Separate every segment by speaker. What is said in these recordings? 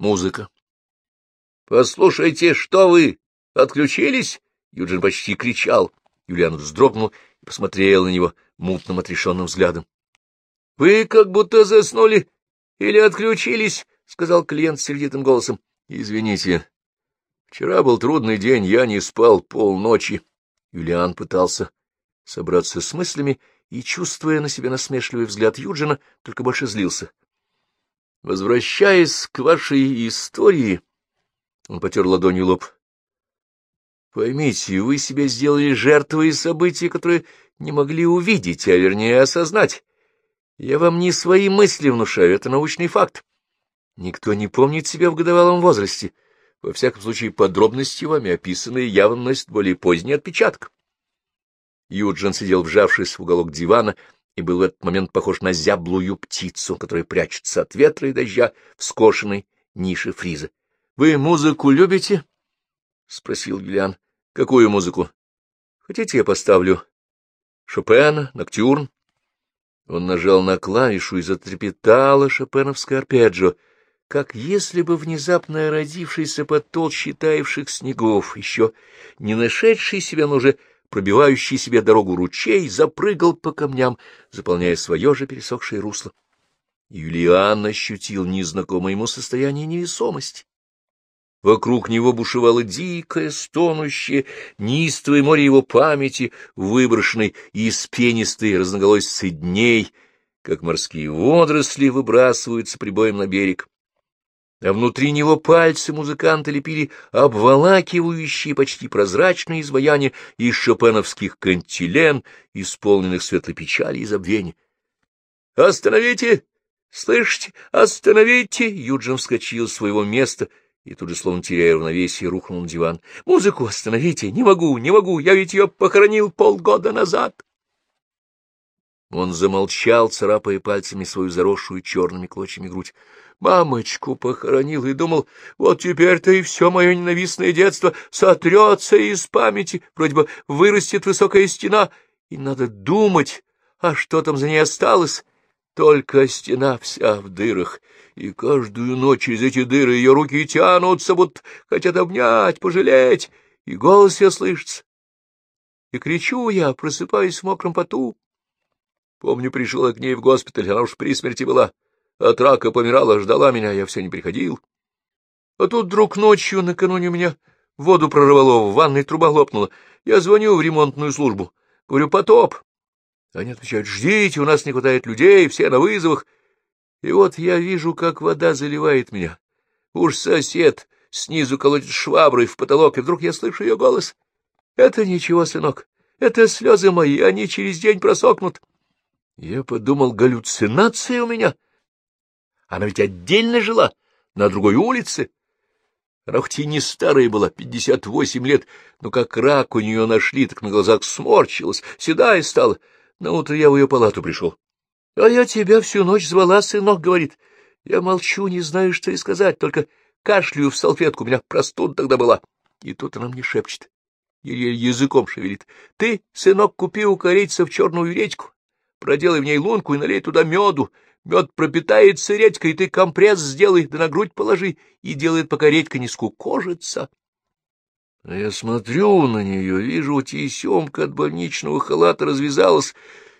Speaker 1: Музыка. — Послушайте, что вы, отключились? Юджин почти кричал. Юлиан вздрогнул и посмотрел на него мутным отрешенным взглядом. — Вы как будто заснули или отключились, — сказал клиент сердитым голосом. — Извините. Вчера был трудный день, я не спал полночи. Юлиан пытался собраться с мыслями и, чувствуя на себе насмешливый взгляд Юджина, только больше злился. — Возвращаясь к вашей истории, он потер ладонью лоб. — Поймите, вы себя сделали жертвой событий, которые не могли увидеть, а вернее осознать. Я вам не свои мысли внушаю, это научный факт. Никто не помнит себя в годовалом возрасте. Во всяком случае, подробности вами описанные явно носят более поздний отпечаток. Юджин сидел, вжавшись в уголок дивана, и был в этот момент похож на зяблую птицу, которая прячется от ветра и дождя в скошенной нише фриза. — Вы музыку любите? — спросил Юлиан. — Какую музыку? — Хотите, я поставлю? — Шопена, Ноктюрн. Он нажал на клавишу и затрепетала шопеновское арпеджио, как если бы внезапно родившийся под толщей таявших снегов, еще не нашедший себя, но уже пробивающий себе дорогу ручей, запрыгал по камням, заполняя свое же пересохшее русло. Юлиан ощутил незнакомое ему состояние невесомости. Вокруг него бушевало дикое, стонущее, неистовое море его памяти, выброшенной из пенистой разноголосицы дней, как морские водоросли выбрасываются прибоем на берег а внутри него пальцы музыканта лепили обволакивающие почти прозрачные изваяния из шопеновских кантилен, исполненных светлой печали и забвения. — Остановите! Слышите? Остановите! Юджин вскочил с своего места и тут же, словно теряя равновесие, рухнул на диван. — Музыку остановите! Не могу, не могу! Я ведь ее похоронил полгода назад! Он замолчал, царапая пальцами свою заросшую черными клочьями грудь. Мамочку похоронил и думал, вот теперь-то и все мое ненавистное детство сотрется из памяти, вроде бы вырастет высокая стена, и надо думать, а что там за ней осталось? Только стена вся в дырах, и каждую ночь из эти дыры ее руки тянутся, вот хотят обнять, пожалеть, и голос я слышится. И кричу я, просыпаясь в мокром поту. Помню, пришел я к ней в госпиталь, она уж при смерти была. От рака помирала, ждала меня, я все не приходил. А тут вдруг ночью, накануне у меня воду прорвало, в ванной труба лопнула. Я звоню в ремонтную службу. Говорю, потоп. Они отвечают, ждите, у нас не хватает людей, все на вызовах. И вот я вижу, как вода заливает меня. Уж сосед снизу колотит шваброй в потолок, и вдруг я слышу ее голос. Это ничего, сынок, это слезы мои, они через день просохнут. Я подумал, галлюцинация у меня. Она ведь отдельно жила, на другой улице. Она хоть и не старая была, пятьдесят восемь лет, но как рак у нее нашли, так на глазах сморщилась, седая стала. На утро я в ее палату пришел. — А я тебя всю ночь звала, сынок, — говорит. Я молчу, не знаю, что и сказать, только кашляю в салфетку, у меня простуда тогда была. И тут она мне шепчет, еле языком шевелит. — Ты, сынок, купи у корейцев черную редьку, проделай в ней лунку и налей туда меду. Мед пропитается редькой, ты компресс сделай, да на грудь положи, и делает, пока редька не скукожится. А я смотрю на нее, вижу, тесемка от больничного халата развязалась,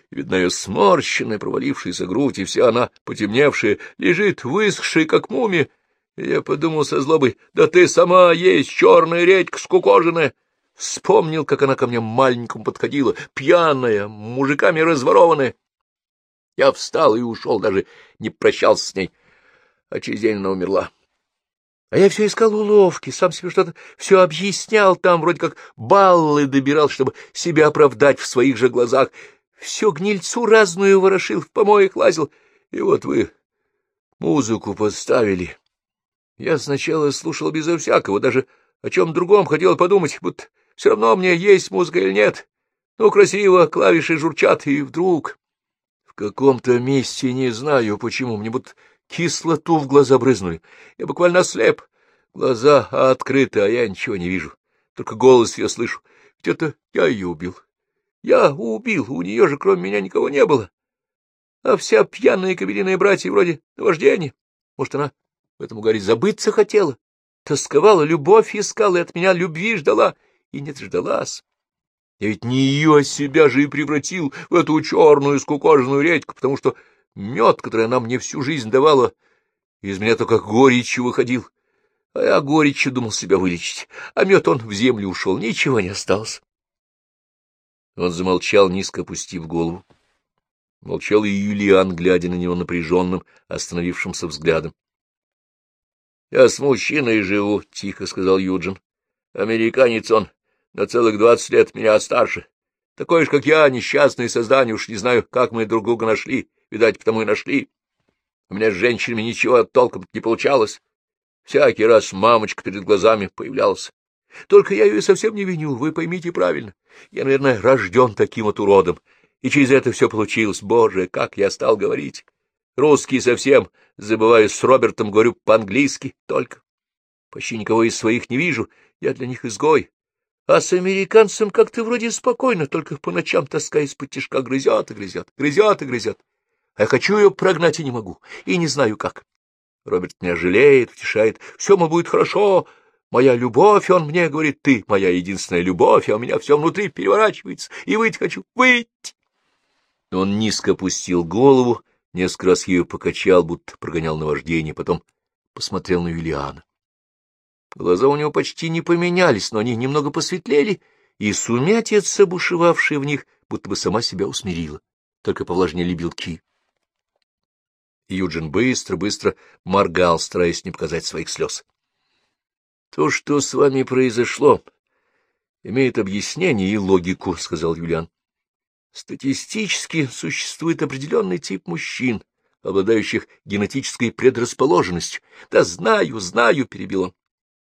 Speaker 1: видна ее сморщенная, провалившаяся грудь, и вся она, потемневшая, лежит, высохшая, как мумия. И я подумал со злобой, да ты сама есть черная редька скукоженная. Вспомнил, как она ко мне маленькому подходила, пьяная, мужиками разворованная. Я встал и ушел, даже не прощался с ней, а через день она умерла. А я все искал уловки, сам себе что-то все объяснял там, вроде как баллы добирал, чтобы себя оправдать в своих же глазах. Все гнильцу разную ворошил, в помоях лазил. И вот вы музыку поставили. Я сначала слушал безо всякого, даже о чем другом хотел подумать, будто все равно мне есть музыка или нет. Ну, красиво, клавиши журчат, и вдруг... В каком-то месте, не знаю почему, мне будто кислоту в глаза брызнули. Я буквально ослеп. Глаза открыты, а я ничего не вижу. Только голос я слышу. Где-то я ее убил. Я убил, у нее же кроме меня никого не было. А вся пьяная кабелиная братья вроде наваждения. Может, она в этом угаре забыться хотела, тосковала, любовь искала и от меня любви ждала, и не дождалась. Я ведь не ее, а себя же и превратил в эту черную скукоженную редьку, потому что мед, который она мне всю жизнь давала, из меня только горечью выходил. А я горечью думал себя вылечить, а мед он в землю ушел, ничего не осталось. Он замолчал, низко опустив голову. Молчал и Юлиан, глядя на него напряженным, остановившимся взглядом. — Я с мужчиной живу, — тихо сказал Юджин. — Американец он, на целых двадцать лет меня старше. Такой же, как я, несчастное создание, уж не знаю, как мы друг друга нашли, видать, потому и нашли. У меня с женщинами ничего толком не получалось. Всякий раз мамочка перед глазами появлялась. Только я ее совсем не виню, вы поймите правильно. Я, наверное, рожден таким вот уродом, и через это все получилось. Боже, как я стал говорить. Русский совсем забываю, с Робертом говорю по-английски только. Почти никого из своих не вижу, я для них изгой. А с американцем как-то вроде спокойно, только по ночам тоска из-под тяжка грызет и грызет, грызет и грызет. А я хочу ее прогнать и не могу, и не знаю как. Роберт меня жалеет, утешает. Все, мол, будет хорошо. Моя любовь, он мне говорит, ты моя единственная любовь, а у меня все внутри переворачивается, и выйти хочу, выйти. Он низко опустил голову, несколько раз ее покачал, будто прогонял наваждение, потом посмотрел на Юлиана. Глаза у него почти не поменялись, но они немного посветлели, и сумятица, бушевавшая в них, будто бы сама себя усмирила, только повлажнели белки. Юджин быстро-быстро моргал, стараясь не показать своих слез. — То, что с вами произошло, имеет объяснение и логику, — сказал Юлиан. Статистически существует определенный тип мужчин, обладающих генетической предрасположенностью. — Да знаю, знаю, — перебил он.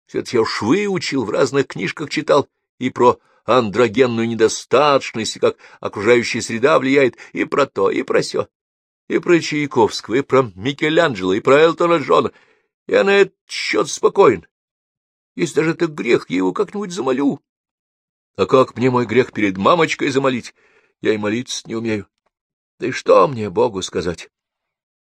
Speaker 1: Все это я уж выучил, в разных книжках читал и про андрогенную недостаточность, и как окружающая среда влияет, и про то, и про сё, и про Чайковского, и про Микеланджело, и про Элтона Джона. Я на этот счет спокоен. Если даже это грех, я его как-нибудь замолю. А как мне мой грех перед мамочкой замолить? Я и молиться не умею. Да и что мне Богу сказать?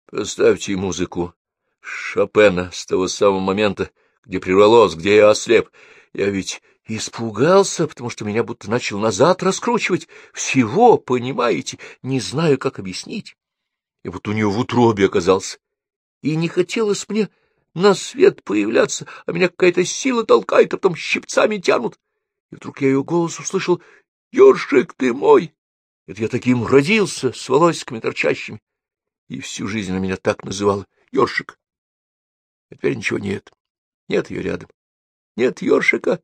Speaker 1: Поставьте музыку Шопена с того самого момента, где прервалось, где я ослеп. Я ведь испугался, потому что меня будто начал назад раскручивать. Всего, понимаете, не знаю, как объяснить. И вот у нее в утробе оказался. И не хотелось мне на свет появляться, а меня какая-то сила толкает, а потом щипцами тянут. И вдруг я ее голос услышал «Ёршик ты мой!» Это я таким родился, с волосиками торчащими. И всю жизнь она меня так называла — Ёршик. А теперь ничего нет. Нет ее рядом. Нет ёршика.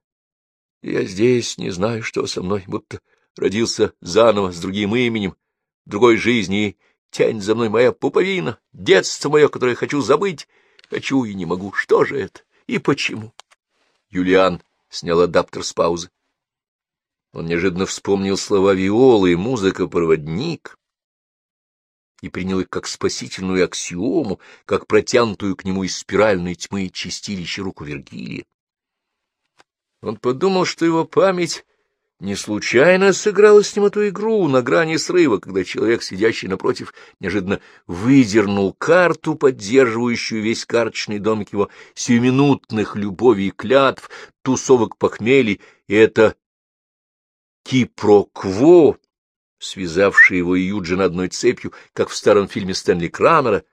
Speaker 1: Я здесь не знаю, что со мной, будто родился заново с другим именем, другой жизни, и тянет за мной моя пуповина, детство мое, которое хочу забыть. Хочу и не могу. Что же это? И почему? Юлиан снял адаптер с паузы. Он неожиданно вспомнил слова Виолы и музыка-проводник и принял их как спасительную аксиому, как протянутую к нему из спиральной тьмы чистилище руку Вергилия. Он подумал, что его память не случайно сыграла с ним эту игру на грани срыва, когда человек, сидящий напротив, неожиданно выдернул карту, поддерживающую весь карточный домик его сиюминутных любовей и клятв, тусовок похмелий, и это кипрокво связавший его и Юджин одной цепью, как в старом фильме Стэнли Крамера,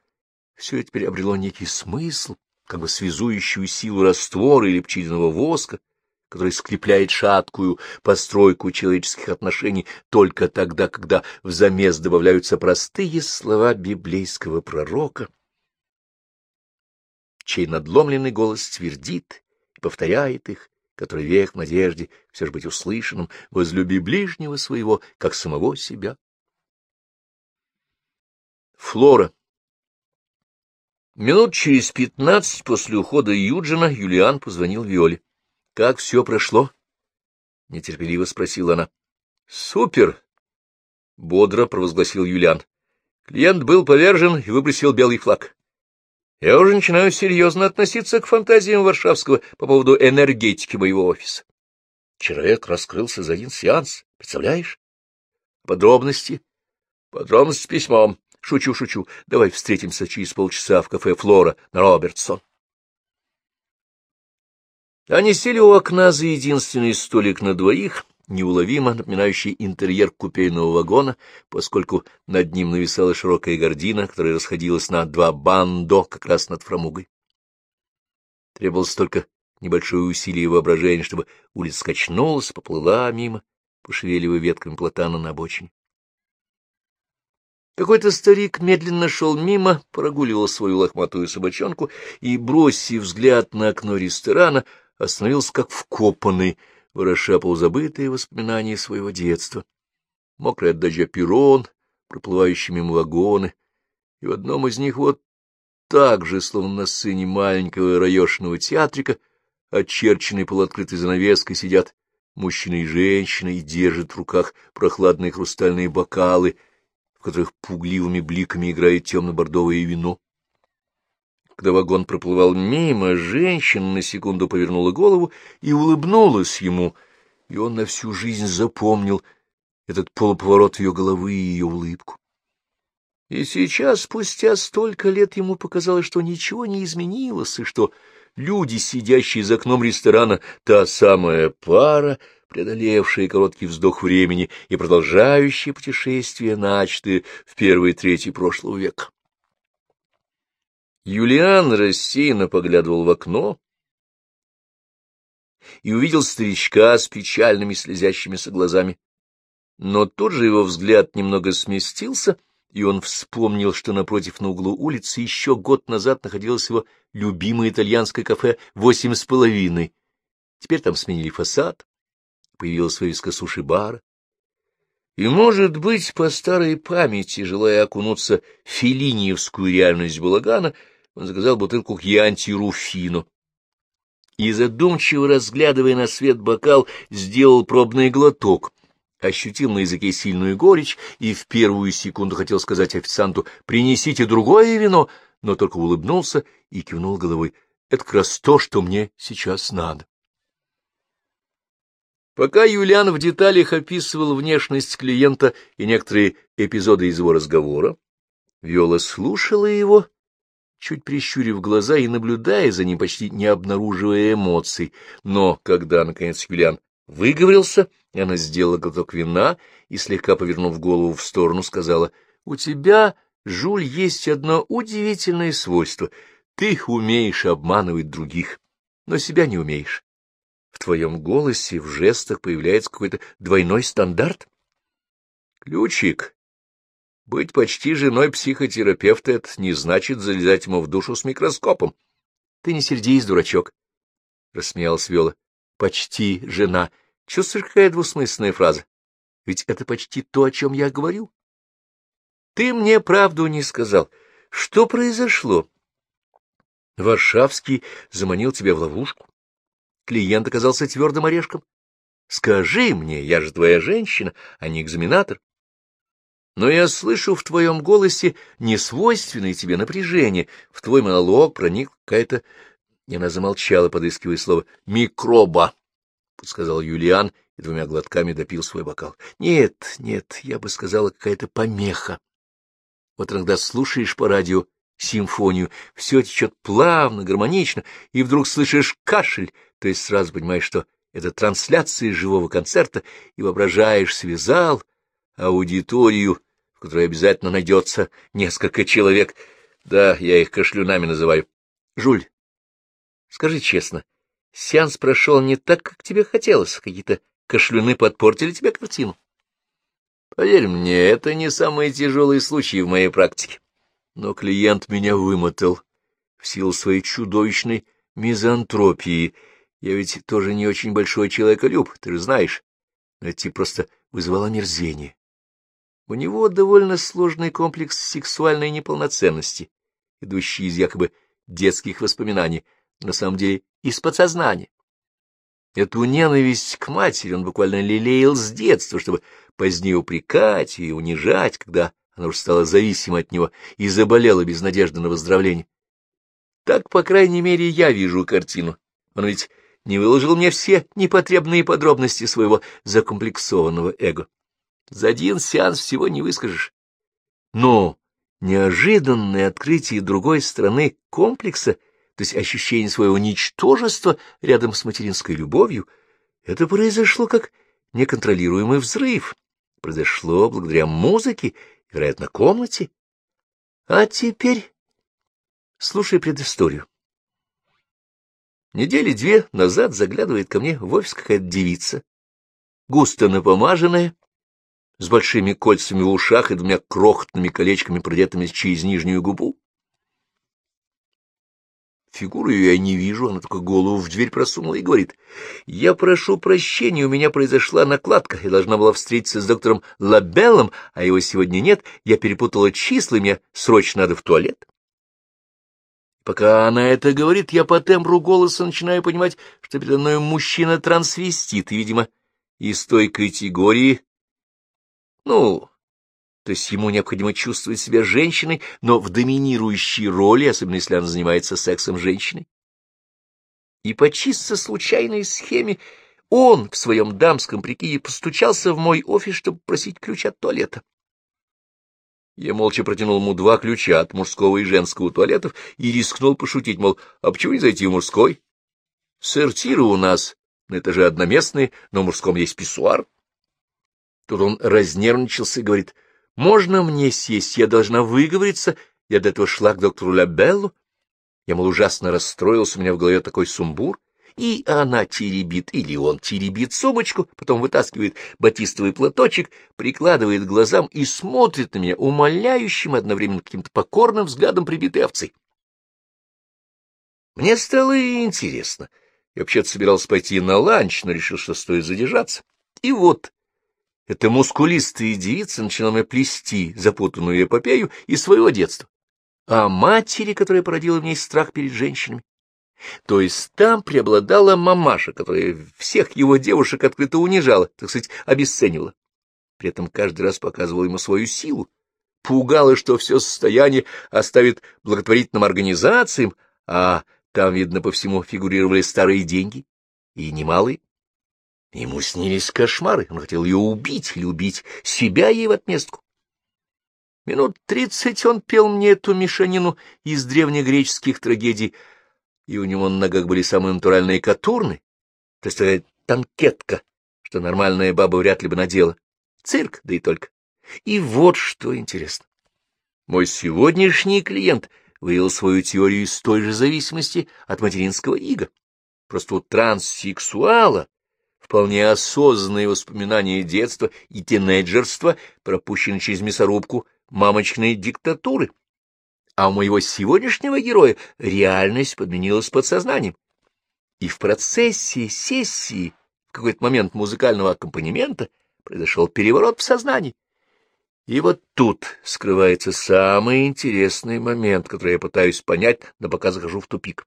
Speaker 1: все это теперь обрело некий смысл, как бы связующую силу раствора или пчелиного воска, который скрепляет шаткую постройку человеческих отношений только тогда, когда в замес добавляются простые слова библейского пророка, чей надломленный голос твердит и повторяет их, который век надежде все же быть услышанным, возлюби ближнего своего, как самого себя. Флора Минут через пятнадцать после ухода Юджина Юлиан позвонил Виоле. — Как все прошло? — нетерпеливо спросила она. — Супер! — бодро провозгласил Юлиан. Клиент был повержен и выбросил белый флаг. Я уже начинаю серьезно относиться к фантазиям Варшавского по поводу энергетики моего офиса. Человек раскрылся за один сеанс, представляешь? Подробности? Подробности с письмом. Шучу, шучу. Давай встретимся через полчаса в кафе «Флора» на Робертсон. Они сели у окна за единственный столик на двоих — неуловимо напоминающий интерьер купейного вагона, поскольку над ним нависала широкая гордина, которая расходилась на два бандо как раз над фрамугой. Требовалось только небольшое усилие воображения, чтобы улица скачнулась, поплыла мимо, пошевеливая ветками платана на обочине. Какой-то старик медленно шел мимо, прогуливал свою лохматую собачонку и, бросив взгляд на окно ресторана, остановился как вкопанный, вороша полузабытые воспоминания своего детства. Мокрый от дождя перрон, проплывающие мимо вагоны, и в одном из них вот так же, словно на сцене маленького раешного театрика, очерченной полуоткрытой занавеской, сидят мужчина и женщина и держат в руках прохладные хрустальные бокалы, в которых пугливыми бликами играет темно-бордовое вино. Когда вагон проплывал мимо, женщина на секунду повернула голову и улыбнулась ему, и он на всю жизнь запомнил этот полуповорот ее головы и ее улыбку. И сейчас, спустя столько лет, ему показалось, что ничего не изменилось, и что люди, сидящие за окном ресторана, та самая пара, преодолевшая короткий вздох времени и продолжающая путешествие, начатые в первой трети прошлого века. Юлиан рассеянно поглядывал в окно и увидел старичка с печальными слезящимися глазами. Но тут же его взгляд немного сместился, и он вспомнил, что напротив на углу улицы еще год назад находилось его любимое итальянское кафе «Восемь с половиной». Теперь там сменили фасад, появилась вывеска суши-бара. И, может быть, по старой памяти, желая окунуться в филиниевскую реальность балагана, он заказал бутылку кьянти Руфино. И, задумчиво разглядывая на свет бокал, сделал пробный глоток, ощутил на языке сильную горечь и в первую секунду хотел сказать официанту «принесите другое вино», но только улыбнулся и кивнул головой. «Это как раз то, что мне сейчас надо». Пока Юлиан в деталях описывал внешность клиента и некоторые эпизоды из его разговора, Виола слушала его чуть прищурив глаза и наблюдая за ним, почти не обнаруживая эмоций. Но когда, наконец, Юлиан выговорился, она сделала глоток вина и, слегка повернув голову в сторону, сказала, — У тебя, Жуль, есть одно удивительное свойство. Ты умеешь обманывать других, но себя не умеешь. В твоем голосе, в жестах появляется какой-то двойной стандарт. Ключик быть почти женой психотерапевта — это не значит залезать ему в душу с микроскопом. — Ты не сердись, дурачок, — рассмеялась Виола. — Почти жена. Чувствуешь, какая двусмысленная фраза? Ведь это почти то, о чем я говорю. Ты мне правду не сказал. Что произошло? Варшавский заманил тебя в ловушку. Клиент оказался твердым орешком. Скажи мне, я же твоя женщина, а не экзаменатор но я слышу в твоем голосе несвойственное тебе напряжение. В твой монолог проник какая-то... Она замолчала, подыскивая слово «микроба», — подсказал Юлиан и двумя глотками допил свой бокал. «Нет, нет, я бы сказала, какая-то помеха. Вот иногда слушаешь по радио симфонию, все течет плавно, гармонично, и вдруг слышишь кашель, то есть сразу понимаешь, что это трансляция живого концерта, и воображаешь связал аудиторию, в которой обязательно найдется несколько человек. Да, я их кашлюнами называю. Жуль, скажи честно, сеанс прошел не так, как тебе хотелось. Какие-то кашлюны подпортили тебе картину. Поверь мне, это не самые тяжелые случаи в моей практике. Но клиент меня вымотал в силу своей чудовищной мизантропии. Я ведь тоже не очень большой человеколюб, ты же знаешь. Это просто вызвало мерзение. У него довольно сложный комплекс сексуальной неполноценности, идущий из якобы детских воспоминаний, на самом деле из подсознания. Эту ненависть к матери он буквально лелеял с детства, чтобы позднее упрекать и унижать, когда она уже стала зависима от него и заболела без надежды на выздоровление. Так, по крайней мере, я вижу картину. Он ведь не выложил мне все непотребные подробности своего закомплексованного эго. За один сеанс всего не выскажешь. Но неожиданное открытие другой стороны комплекса то есть ощущение своего ничтожества рядом с материнской любовью, это произошло как неконтролируемый взрыв. Произошло благодаря музыке, вероятно, комнате. А теперь слушай предысторию. Недели две назад заглядывает ко мне в офис какая-то девица, густо напомаженная, с большими кольцами в ушах и двумя крохотными колечками, продетыми через нижнюю губу. Фигуру ее я не вижу, она только голову в дверь просунула и говорит, «Я прошу прощения, у меня произошла накладка, я должна была встретиться с доктором Лабеллом, а его сегодня нет, я перепутала числа, мне срочно надо в туалет». Пока она это говорит, я по тембру голоса начинаю понимать, что передо мной мужчина-трансвестит, и, видимо, из той категории, ну, то есть ему необходимо чувствовать себя женщиной, но в доминирующей роли, особенно если она занимается сексом женщиной. И по чисто случайной схеме он в своем дамском прикиде постучался в мой офис, чтобы просить ключ от туалета. Я молча протянул ему два ключа от мужского и женского туалетов и рискнул пошутить, мол, а почему не зайти в мужской? Сортиры у нас на этаже одноместные, но в мужском есть писсуар. Тут он разнервничался и говорит, можно мне сесть, я должна выговориться, я до этого шла к доктору Лабеллу. Я, мол, ужасно расстроился, у меня в голове такой сумбур. И она теребит, или он теребит сумочку, потом вытаскивает батистовый платочек, прикладывает к глазам и смотрит на меня умоляющим, одновременно каким-то покорным взглядом прибитой овцы. Мне стало интересно. Я вообще-то собирался пойти на ланч, но решил, что стоит задержаться. И вот эта мускулистая девица начала мне плести запутанную эпопею из своего детства, о матери, которая породила в ней страх перед женщинами. То есть там преобладала мамаша, которая всех его девушек открыто унижала, так сказать, обесценивала. При этом каждый раз показывала ему свою силу, пугала, что все состояние оставит благотворительным организациям, а там, видно, по всему фигурировали старые деньги, и немалые. Ему снились кошмары, он хотел ее убить или убить себя ей в отместку. Минут тридцать он пел мне эту мешанину из древнегреческих трагедий, и у него на ногах были самые натуральные катурны, то есть танкетка, что нормальная баба вряд ли бы надела. Цирк, да и только. И вот что интересно. Мой сегодняшний клиент вывел свою теорию из той же зависимости от материнского ига. Просто у транссексуала вполне осознанные воспоминания детства и тинейджерства, пропущенные через мясорубку мамочной диктатуры. А у моего сегодняшнего героя реальность подменилась подсознанием. И в процессе сессии, в какой-то момент музыкального аккомпанемента, произошел переворот в сознании. И вот тут скрывается самый интересный момент, который я пытаюсь понять, но пока захожу в тупик.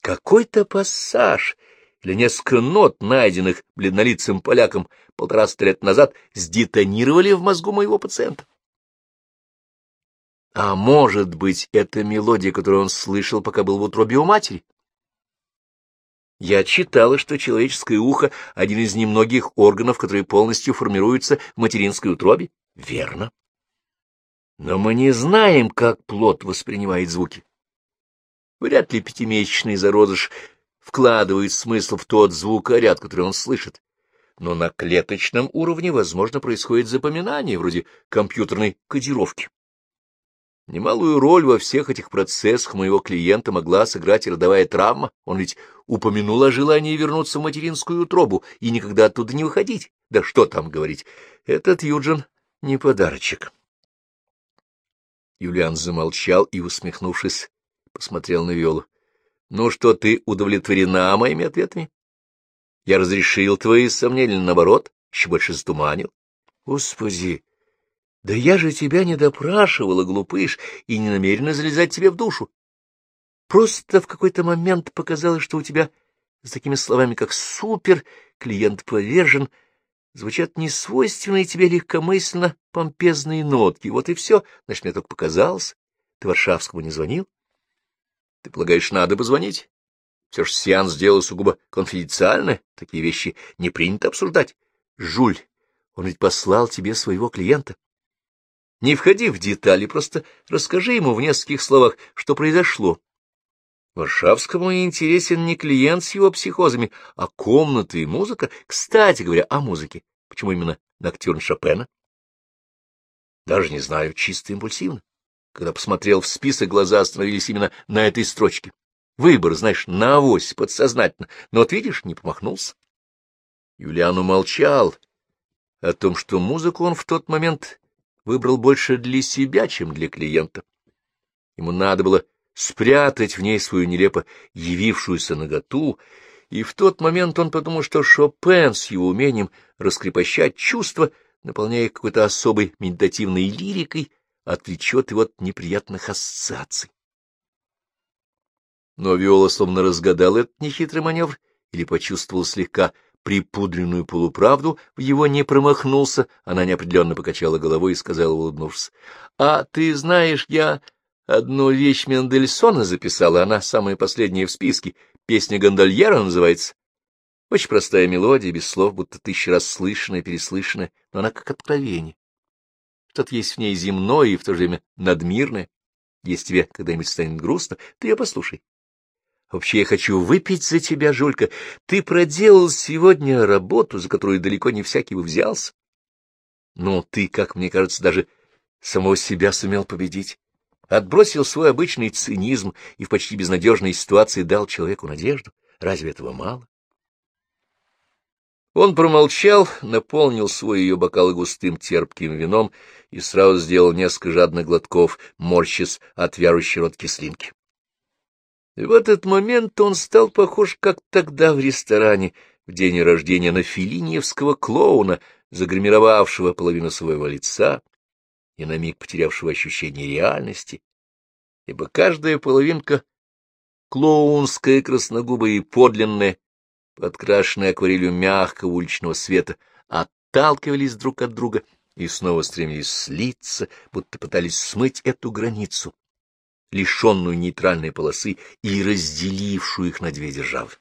Speaker 1: Какой-то пассаж — или несколько нот, найденных бледнолицым поляком полтораста лет назад, сдетонировали в мозгу моего пациента. А может быть, это мелодия, которую он слышал, пока был в утробе у матери? Я читала, что человеческое ухо — один из немногих органов, которые полностью формируются в материнской утробе. Верно. Но мы не знаем, как плод воспринимает звуки. Вряд ли пятимесячный зародыш вкладывает смысл в тот звукоряд, который он слышит. Но на клеточном уровне, возможно, происходит запоминание, вроде компьютерной кодировки. Немалую роль во всех этих процессах моего клиента могла сыграть и родовая травма. Он ведь упомянул о желании вернуться в материнскую утробу и никогда оттуда не выходить. Да что там говорить, этот Юджин не подарочек. Юлиан замолчал и, усмехнувшись, посмотрел на Виолу. Ну что, ты удовлетворена моими ответами? Я разрешил твои сомнения, наоборот, еще больше затуманил. Господи, да я же тебя не допрашивала, глупыш, и не намерена залезать тебе в душу. Просто в какой-то момент показалось, что у тебя с такими словами, как «супер», «клиент повержен», звучат несвойственные тебе легкомысленно помпезные нотки. Вот и все. Значит, мне только показалось. Ты Варшавскому не звонил? Ты полагаешь, надо позвонить? Все же сеанс сделал сугубо конфиденциально, такие вещи не принято обсуждать. Жуль, он ведь послал тебе своего клиента. Не входи в детали, просто расскажи ему в нескольких словах, что произошло. Варшавскому интересен не клиент с его психозами, а комната и музыка. Кстати говоря, о музыке. Почему именно Ноктюрн Шопена? Даже не знаю, чисто импульсивно. Когда посмотрел в список, глаза остановились именно на этой строчке. Выбор, знаешь, на авось, подсознательно. Но вот видишь, не помахнулся. Юлиан умолчал о том, что музыку он в тот момент выбрал больше для себя, чем для клиента. Ему надо было спрятать в ней свою нелепо явившуюся наготу, и в тот момент он подумал, что Шопен с его умением раскрепощать чувства, наполняя их какой-то особой медитативной лирикой, отвлечет его от неприятных ассоциаций. Но Виола словно разгадал этот нехитрый маневр или почувствовал слегка припудренную полуправду, в его не промахнулся, она неопределенно покачала головой и сказала, улыбнувшись, — А ты знаешь, я Одну вещь Мендельсона записала, она самая последняя в списке. Песня гондольера называется. Очень простая мелодия, без слов, будто тысячу раз слышанная, переслышанная, но она как откровение. Что-то есть в ней земное и в то же время надмирное. Если тебе когда-нибудь станет грустно, ты ее послушай. Вообще я хочу выпить за тебя, Жулька. Ты проделал сегодня работу, за которую далеко не всякий бы взялся. Но ты, как мне кажется, даже самого себя сумел победить отбросил свой обычный цинизм и в почти безнадежной ситуации дал человеку надежду. Разве этого мало? Он промолчал, наполнил свой ее бокал густым терпким вином и сразу сделал несколько жадных глотков, морщис от вярущей рот кислинки. И в этот момент он стал похож, как тогда в ресторане, в день рождения на филиньевского клоуна, загримировавшего половину своего лица, и на миг потерявшего ощущение реальности, ибо каждая половинка клоунская, красногубая и подлинная, подкрашенная акварелью мягкого уличного света, отталкивались друг от друга и снова стремились слиться, будто пытались смыть эту границу, лишенную нейтральной полосы и разделившую их на две державы.